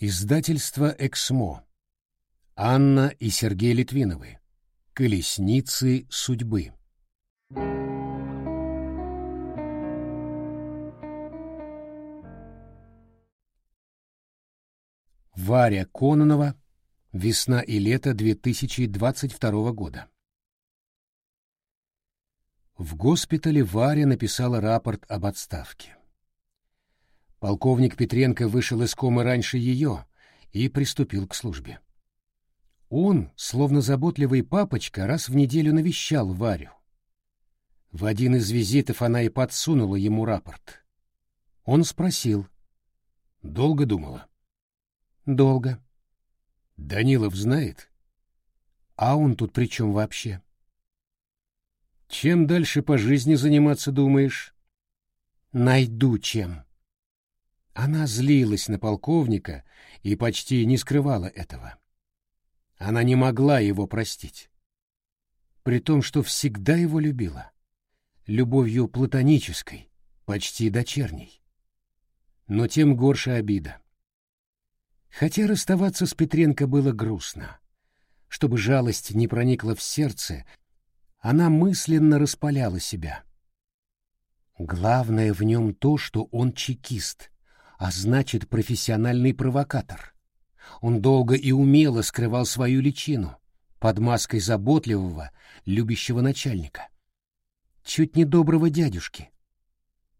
Издательство «Эксмо». Анна и Сергей Литвиновы. Колесницы судьбы. Варя Кононова. Весна и лето 2022 года. В госпитале Варя написала рапорт об отставке. Полковник Петренко вышел из комы раньше ее и приступил к службе. Он, словно заботливый папочка, раз в неделю навещал Варю. В один из визитов она и подсунула ему рапорт. Он спросил. «Долго думала?» «Долго». «Данилов знает?» «А он тут при чем вообще?» «Чем дальше по жизни заниматься думаешь?» «Найду чем». Она злилась на полковника и почти не скрывала этого. Она не могла его простить. При том, что всегда его любила. Любовью платонической, почти дочерней. Но тем горше обида. Хотя расставаться с Петренко было грустно. Чтобы жалость не проникла в сердце, она мысленно распаляла себя. Главное в нем то, что он чекист — а значит профессиональный провокатор. Он долго и умело скрывал свою личину под маской заботливого, любящего начальника. Чуть не доброго дядюшки.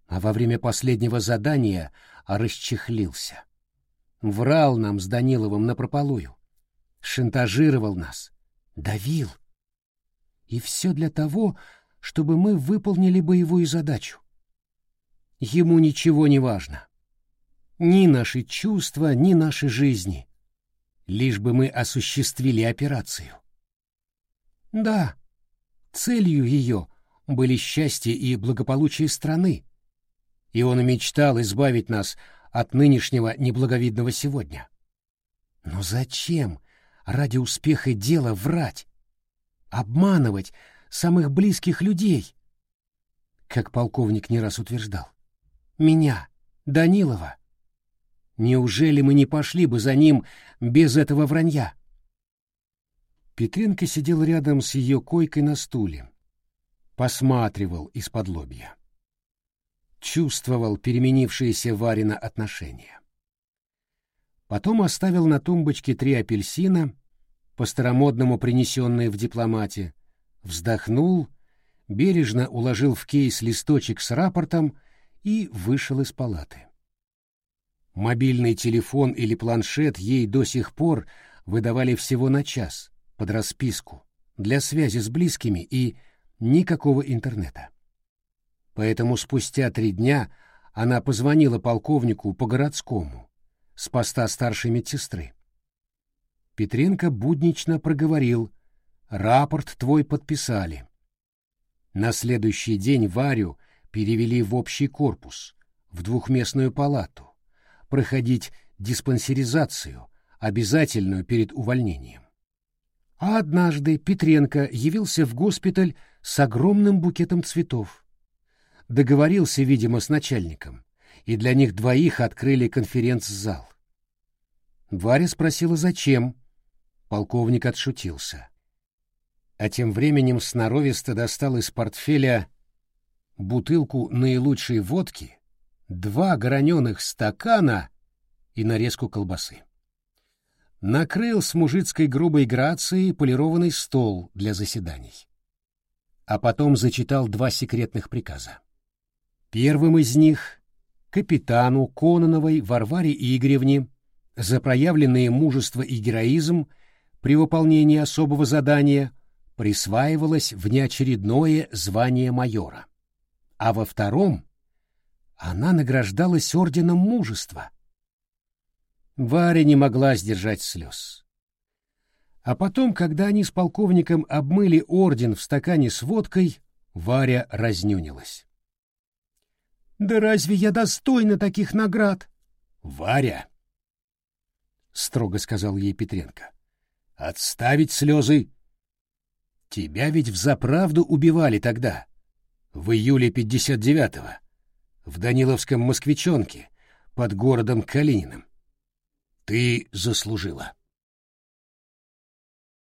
А во время последнего задания расчехлился. Врал нам с Даниловым напропалую. Шантажировал нас. Давил. И все для того, чтобы мы выполнили боевую задачу. Ему ничего не важно ни наши чувства, ни наши жизни, лишь бы мы осуществили операцию. Да, целью ее были счастье и благополучие страны, и он мечтал избавить нас от нынешнего неблаговидного сегодня. Но зачем ради успеха дела врать, обманывать самых близких людей, как полковник не раз утверждал? Меня, Данилова, Неужели мы не пошли бы за ним без этого вранья? Петренко сидел рядом с ее койкой на стуле, посматривал из-под лобья. Чувствовал переменившееся Варина отношения. Потом оставил на тумбочке три апельсина, по-старомодному принесенные в дипломате, вздохнул, бережно уложил в кейс листочек с рапортом и вышел из палаты. Мобильный телефон или планшет ей до сих пор выдавали всего на час, под расписку, для связи с близкими и никакого интернета. Поэтому спустя три дня она позвонила полковнику по городскому, с поста старшей медсестры. Петренко буднично проговорил «Рапорт твой подписали». На следующий день Варю перевели в общий корпус, в двухместную палату проходить диспансеризацию, обязательную перед увольнением. А однажды Петренко явился в госпиталь с огромным букетом цветов. Договорился, видимо, с начальником, и для них двоих открыли конференц-зал. Варя спросила, зачем. Полковник отшутился. А тем временем сноровисто достал из портфеля бутылку наилучшей водки два граненых стакана и нарезку колбасы. Накрыл с мужицкой грубой грацией полированный стол для заседаний. А потом зачитал два секретных приказа. Первым из них — капитану Кононовой Варваре Игоревне за проявленное мужество и героизм при выполнении особого задания присваивалось внеочередное звание майора. А во втором — она награждалась орденом мужества. Варя не могла сдержать слез. А потом, когда они с полковником обмыли орден в стакане с водкой, Варя разнюнилась. «Да разве я достойна таких наград?» «Варя!» — строго сказал ей Петренко. «Отставить слезы! Тебя ведь взаправду убивали тогда, в июле пятьдесят девятого в Даниловском москвичонке под городом Калининым. Ты заслужила.